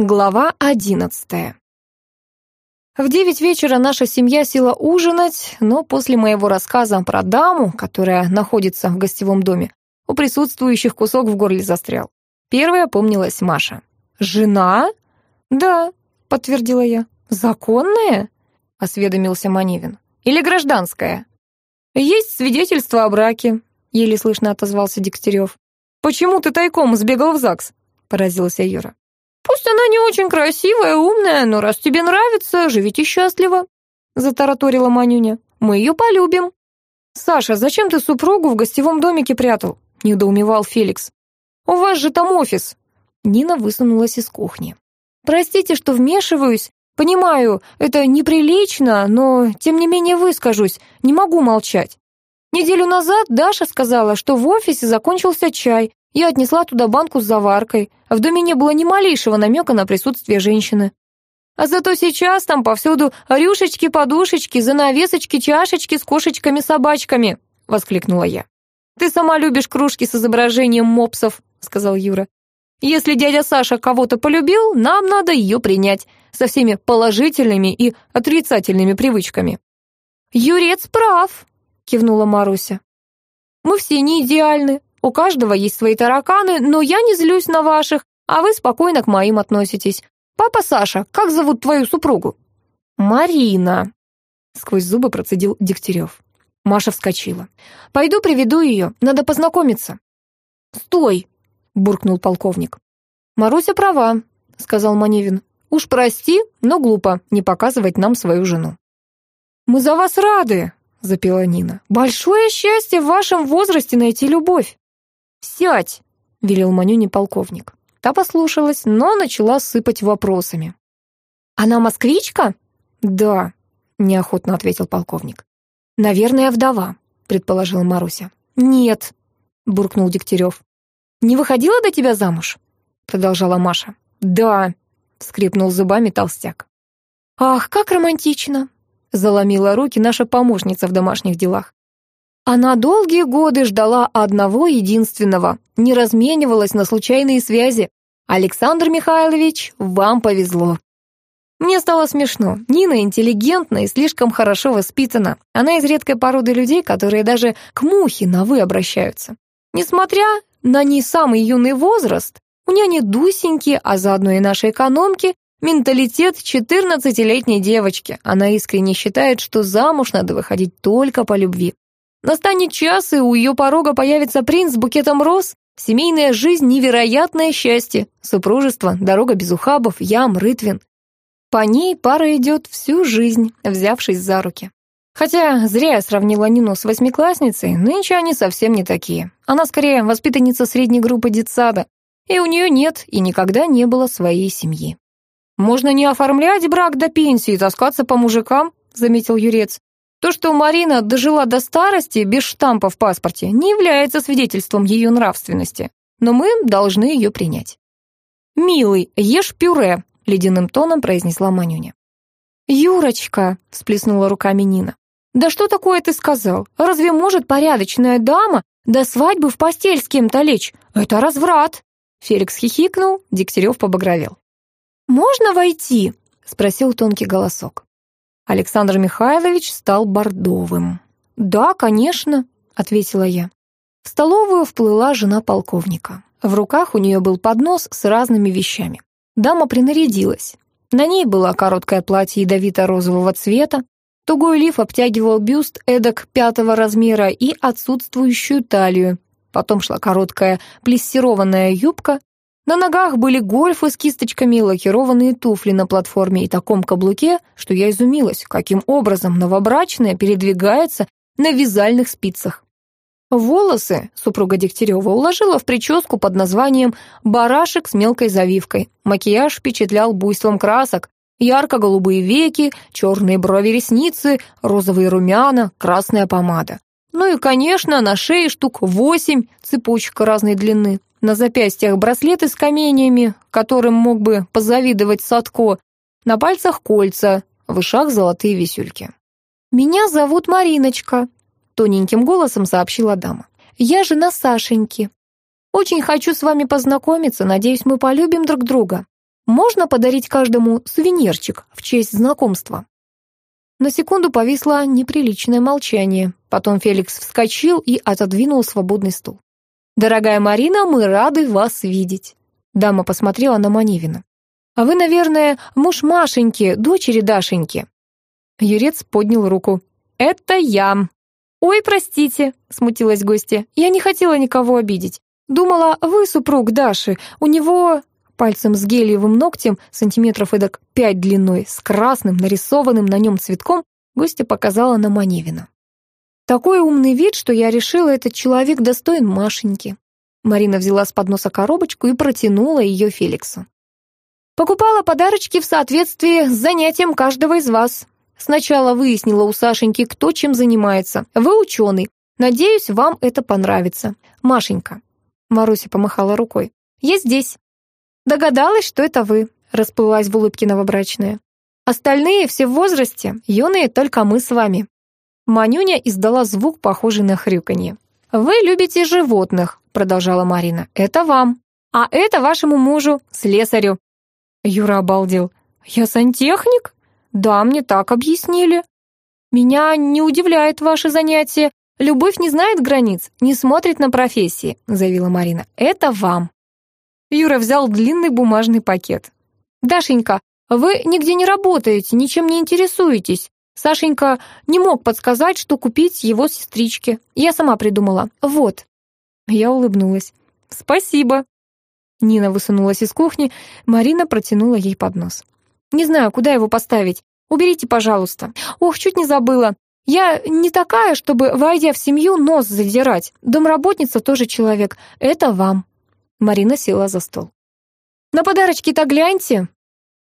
Глава одиннадцатая. В девять вечера наша семья села ужинать, но после моего рассказа про даму, которая находится в гостевом доме, у присутствующих кусок в горле застрял. Первая помнилась Маша. «Жена?» «Да», — подтвердила я. «Законная?» — осведомился Маневин. «Или гражданская?» «Есть свидетельство о браке», — еле слышно отозвался Дегтярев. «Почему ты тайком сбегал в ЗАГС?» — поразился Юра. «Пусть она не очень красивая, умная, но раз тебе нравится, живите счастливо», — затараторила Манюня. «Мы ее полюбим». «Саша, зачем ты супругу в гостевом домике прятал?» — недоумевал Феликс. «У вас же там офис». Нина высунулась из кухни. «Простите, что вмешиваюсь. Понимаю, это неприлично, но тем не менее выскажусь. Не могу молчать. Неделю назад Даша сказала, что в офисе закончился чай, я отнесла туда банку с заваркой. В доме не было ни малейшего намека на присутствие женщины. А зато сейчас там повсюду рюшечки, подушечки, занавесочки, чашечки с кошечками-собачками», — воскликнула я. «Ты сама любишь кружки с изображением мопсов», — сказал Юра. «Если дядя Саша кого-то полюбил, нам надо ее принять со всеми положительными и отрицательными привычками». «Юрец прав», — кивнула Маруся. «Мы все не идеальны, у каждого есть свои тараканы, но я не злюсь на ваших, а вы спокойно к моим относитесь. Папа Саша, как зовут твою супругу?» «Марина», — сквозь зубы процедил Дегтярев. Маша вскочила. «Пойду приведу ее, надо познакомиться». «Стой!» — буркнул полковник. «Маруся права», — сказал Маневин. «Уж прости, но глупо не показывать нам свою жену». «Мы за вас рады», — запела Нина. «Большое счастье в вашем возрасте найти любовь». «Сядь!» — велел Манюне полковник. Та послушалась, но начала сыпать вопросами. «Она москвичка?» «Да», — неохотно ответил полковник. «Наверное, вдова», — предположила Маруся. «Нет», — буркнул Дегтярев. «Не выходила до тебя замуж?» — продолжала Маша. «Да», — скрипнул зубами толстяк. «Ах, как романтично!» — заломила руки наша помощница в домашних делах. Она долгие годы ждала одного единственного, не разменивалась на случайные связи. Александр Михайлович, вам повезло. Мне стало смешно. Нина интеллигентна и слишком хорошо воспитана. Она из редкой породы людей, которые даже к мухе на «вы» обращаются. Несмотря на не самый юный возраст, у няни Дусеньки, а заодно и нашей экономки, менталитет 14-летней девочки. Она искренне считает, что замуж надо выходить только по любви. Настанет час, и у ее порога появится принц с букетом роз. Семейная жизнь — невероятное счастье. Супружество — дорога без ухабов, ям, рытвин. По ней пара идет всю жизнь, взявшись за руки. Хотя зря я сравнила Нину с восьмиклассницей, нынче они совсем не такие. Она скорее воспитанница средней группы детсада, и у нее нет и никогда не было своей семьи. «Можно не оформлять брак до пенсии и таскаться по мужикам», — заметил Юрец. То, что Марина дожила до старости без штампа в паспорте, не является свидетельством ее нравственности, но мы должны ее принять. «Милый, ешь пюре», — ледяным тоном произнесла Манюня. «Юрочка», — всплеснула руками Нина, «да что такое ты сказал? Разве может порядочная дама до свадьбы в постель с кем-то лечь? Это разврат!» Феликс хихикнул, Дегтярев побагровел. «Можно войти?» — спросил тонкий голосок. Александр Михайлович стал бордовым. «Да, конечно», — ответила я. В столовую вплыла жена полковника. В руках у нее был поднос с разными вещами. Дама принарядилась. На ней было короткое платье ядовито-розового цвета, тугой лиф обтягивал бюст эдак пятого размера и отсутствующую талию. Потом шла короткая плессированная юбка, на ногах были гольфы с кисточками лакированные туфли на платформе и таком каблуке, что я изумилась, каким образом новобрачная передвигается на вязальных спицах. Волосы супруга Дегтярева уложила в прическу под названием «барашек с мелкой завивкой». Макияж впечатлял буйством красок, ярко-голубые веки, черные брови-ресницы, розовые румяна, красная помада. Ну и, конечно, на шее штук восемь цепочек разной длины. На запястьях браслеты с каменьями, которым мог бы позавидовать Садко. На пальцах кольца, в ушах золотые висюльки. «Меня зовут Мариночка», — тоненьким голосом сообщила дама. «Я жена Сашеньки. Очень хочу с вами познакомиться, надеюсь, мы полюбим друг друга. можно подарить каждому сувенирчик в честь знакомства?» На секунду повисло неприличное молчание. Потом Феликс вскочил и отодвинул свободный стул. «Дорогая Марина, мы рады вас видеть». Дама посмотрела на Маневина. «А вы, наверное, муж Машеньки, дочери Дашеньки». Юрец поднял руку. «Это я». «Ой, простите», — смутилась гостья. «Я не хотела никого обидеть. Думала, вы супруг Даши. У него...» Пальцем с гелиевым ногтем, сантиметров эдак пять длиной, с красным, нарисованным на нем цветком, гостья показала на Маневина. Такой умный вид, что я решила, этот человек достоин Машеньки. Марина взяла с подноса коробочку и протянула ее Феликсу. Покупала подарочки в соответствии с занятием каждого из вас. Сначала выяснила у Сашеньки, кто чем занимается. Вы ученый. Надеюсь, вам это понравится. Машенька. Маруся помахала рукой. Я здесь. Догадалась, что это вы, расплылась в улыбке новобрачная. Остальные все в возрасте, юные только мы с вами. Манюня издала звук, похожий на хрюканье. «Вы любите животных», — продолжала Марина. «Это вам. А это вашему мужу, слесарю». Юра обалдел. «Я сантехник?» «Да, мне так объяснили». «Меня не удивляет ваше занятие. Любовь не знает границ, не смотрит на профессии», — заявила Марина. «Это вам». Юра взял длинный бумажный пакет. «Дашенька, вы нигде не работаете, ничем не интересуетесь. Сашенька не мог подсказать, что купить его сестричке. Я сама придумала. Вот». Я улыбнулась. «Спасибо». Нина высунулась из кухни, Марина протянула ей поднос. «Не знаю, куда его поставить. Уберите, пожалуйста. Ох, чуть не забыла. Я не такая, чтобы, войдя в семью, нос задирать. Домработница тоже человек. Это вам». Марина села за стол. «На подарочки-то гляньте.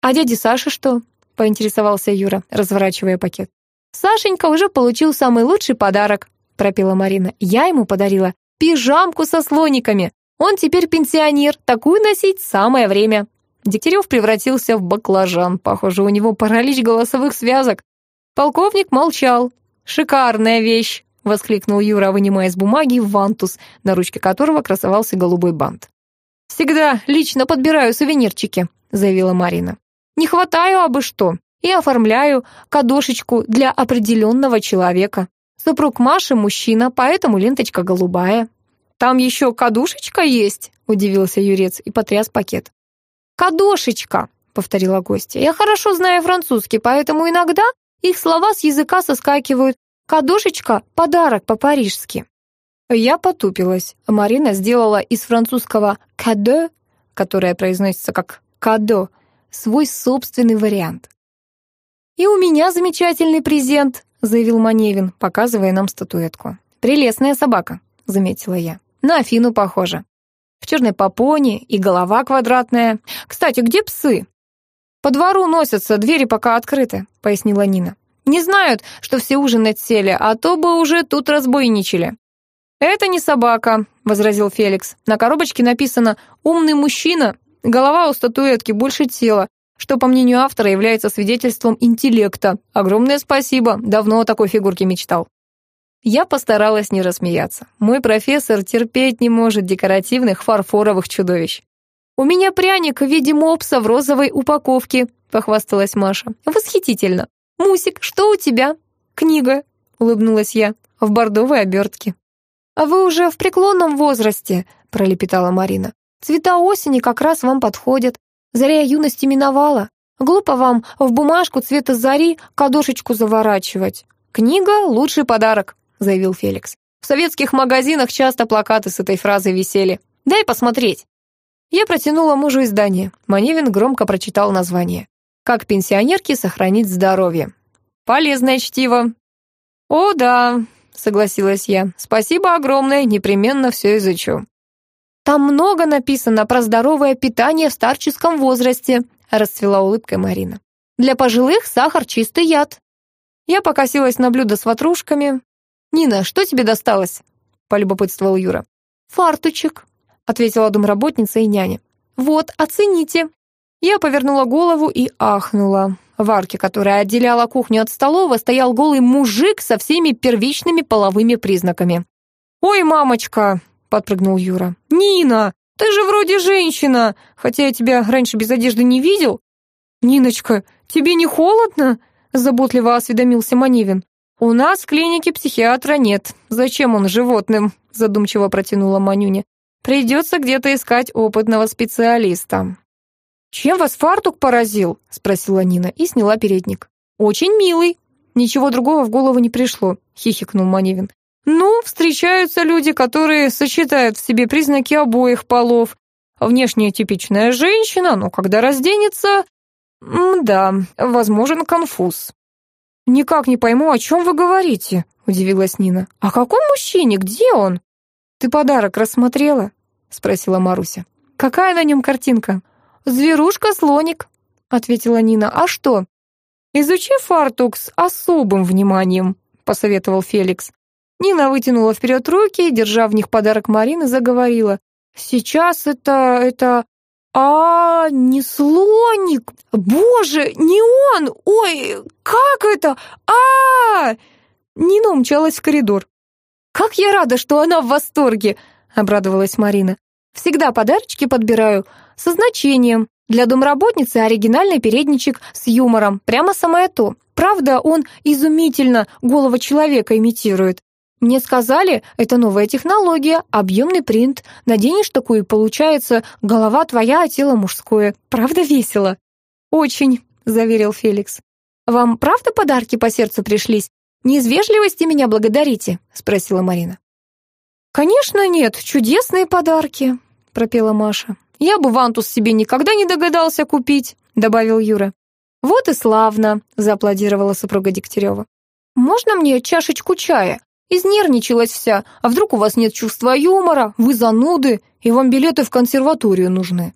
А дяде Саше что?» — поинтересовался Юра, разворачивая пакет. «Сашенька уже получил самый лучший подарок», — пропела Марина. «Я ему подарила пижамку со слониками. Он теперь пенсионер, такую носить самое время». Дегтярев превратился в баклажан. Похоже, у него паралич голосовых связок. Полковник молчал. «Шикарная вещь!» — воскликнул Юра, вынимая из бумаги вантус, на ручке которого красовался голубой бант. «Всегда лично подбираю сувенирчики», — заявила Марина. «Не хватаю абы что, и оформляю кадошечку для определенного человека. Супруг Маши мужчина, поэтому ленточка голубая». «Там еще кадушечка есть?» — удивился Юрец и потряс пакет. «Кадошечка», — повторила гостья. «Я хорошо знаю французский, поэтому иногда их слова с языка соскакивают. Кадошечка — подарок по-парижски». Я потупилась. Марина сделала из французского «кадо», которое произносится как «кадо», свой собственный вариант. «И у меня замечательный презент», — заявил Маневин, показывая нам статуэтку. «Прелестная собака», — заметила я. «На Афину похожа. В черной попоне и голова квадратная. Кстати, где псы?» «По двору носятся, двери пока открыты», — пояснила Нина. «Не знают, что все ужинать сели, а то бы уже тут разбойничали». «Это не собака», — возразил Феликс. «На коробочке написано «Умный мужчина». Голова у статуэтки больше тела, что, по мнению автора, является свидетельством интеллекта. Огромное спасибо, давно о такой фигурке мечтал». Я постаралась не рассмеяться. Мой профессор терпеть не может декоративных фарфоровых чудовищ. «У меня пряник в виде мопса в розовой упаковке», — похвасталась Маша. «Восхитительно. Мусик, что у тебя?» «Книга», — улыбнулась я, — «в бордовой обертке». «А вы уже в преклонном возрасте», — пролепетала Марина. «Цвета осени как раз вам подходят. Заря юности миновала. Глупо вам в бумажку цвета зари кадошечку заворачивать. Книга — лучший подарок», — заявил Феликс. «В советских магазинах часто плакаты с этой фразой висели. Дай посмотреть». Я протянула мужу издание. Маневин громко прочитал название. «Как пенсионерке сохранить здоровье». «Полезное чтиво». «О, да», — согласилась я. «Спасибо огромное, непременно все изучу». «Там много написано про здоровое питание в старческом возрасте», — расцвела улыбкой Марина. «Для пожилых сахар чистый яд». Я покосилась на блюдо с ватрушками. «Нина, что тебе досталось?» — полюбопытствовал Юра. «Фартучек», — ответила домработница и няня. «Вот, оцените». Я повернула голову и ахнула. В арке, которая отделяла кухню от столовой, стоял голый мужик со всеми первичными половыми признаками. «Ой, мамочка!» — подпрыгнул Юра. «Нина! Ты же вроде женщина, хотя я тебя раньше без одежды не видел». «Ниночка, тебе не холодно?» — заботливо осведомился Маневин. «У нас в клинике психиатра нет. Зачем он животным?» — задумчиво протянула Манюня. «Придется где-то искать опытного специалиста». «Чем вас фартук поразил?» — спросила Нина и сняла передник. «Очень милый». Ничего другого в голову не пришло, хихикнул Маневин. Ну, встречаются люди, которые сочетают в себе признаки обоих полов. Внешне типичная женщина, но когда разденется... Да, возможен конфуз. «Никак не пойму, о чем вы говорите», — удивилась Нина. «О каком мужчине? Где он?» «Ты подарок рассмотрела?» — спросила Маруся. «Какая на нем картинка?» «Зверушка-слоник», — ответила Нина. «А что?» «Изучи фартук с особым вниманием», — посоветовал Феликс. Нина вытянула вперед руки, держа в них подарок Марины, заговорила. «Сейчас это... это... А, не слоник! Боже, не он! Ой, как это? А, Нина умчалась в коридор. «Как я рада, что она в восторге!» — обрадовалась Марина. «Всегда подарочки подбираю со значением. Для домработницы оригинальный передничек с юмором, прямо самое то. Правда, он изумительно голого человека имитирует. Мне сказали, это новая технология, объемный принт. Наденешь такую, и получается голова твоя, а тело мужское. Правда весело? Очень, заверил Феликс. Вам правда подарки по сердцу пришлись? Не из вежливости меня благодарите? спросила Марина. Конечно нет, чудесные подарки, пропела Маша. Я бы вантус себе никогда не догадался купить, добавил Юра. Вот и славно, зааплодировала супруга Дегтярева. Можно мне чашечку чая? Изнервничалась вся. А вдруг у вас нет чувства юмора, вы зануды, и вам билеты в консерваторию нужны?»